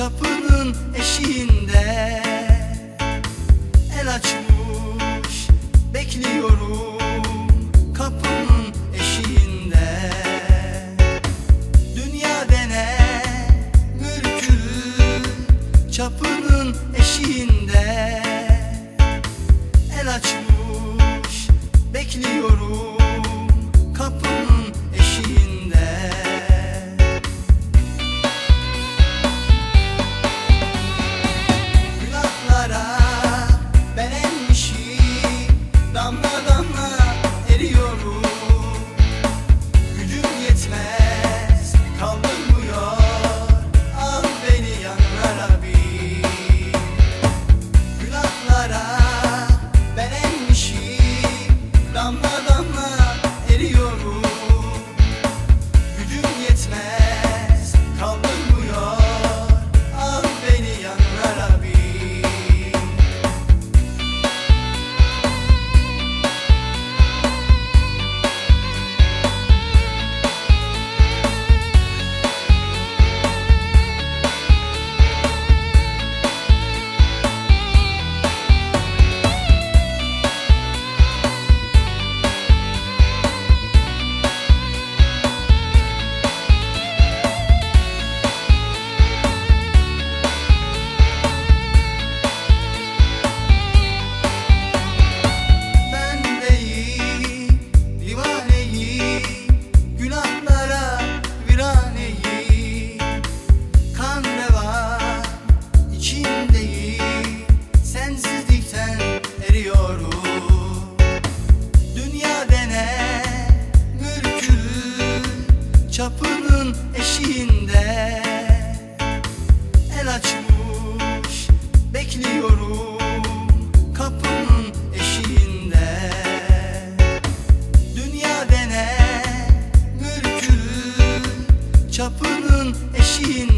Çapının eşiğinde. El açmış bekliyorum Kapının eşiğinde. Dünya dene mürkülü Çapının eşiğinde. El açmış bekliyorum Çapının eşiğinde. El açmış bekliyorum Kapının eşiğinde. Dünya dene mürkülü Çapının eşiğinde.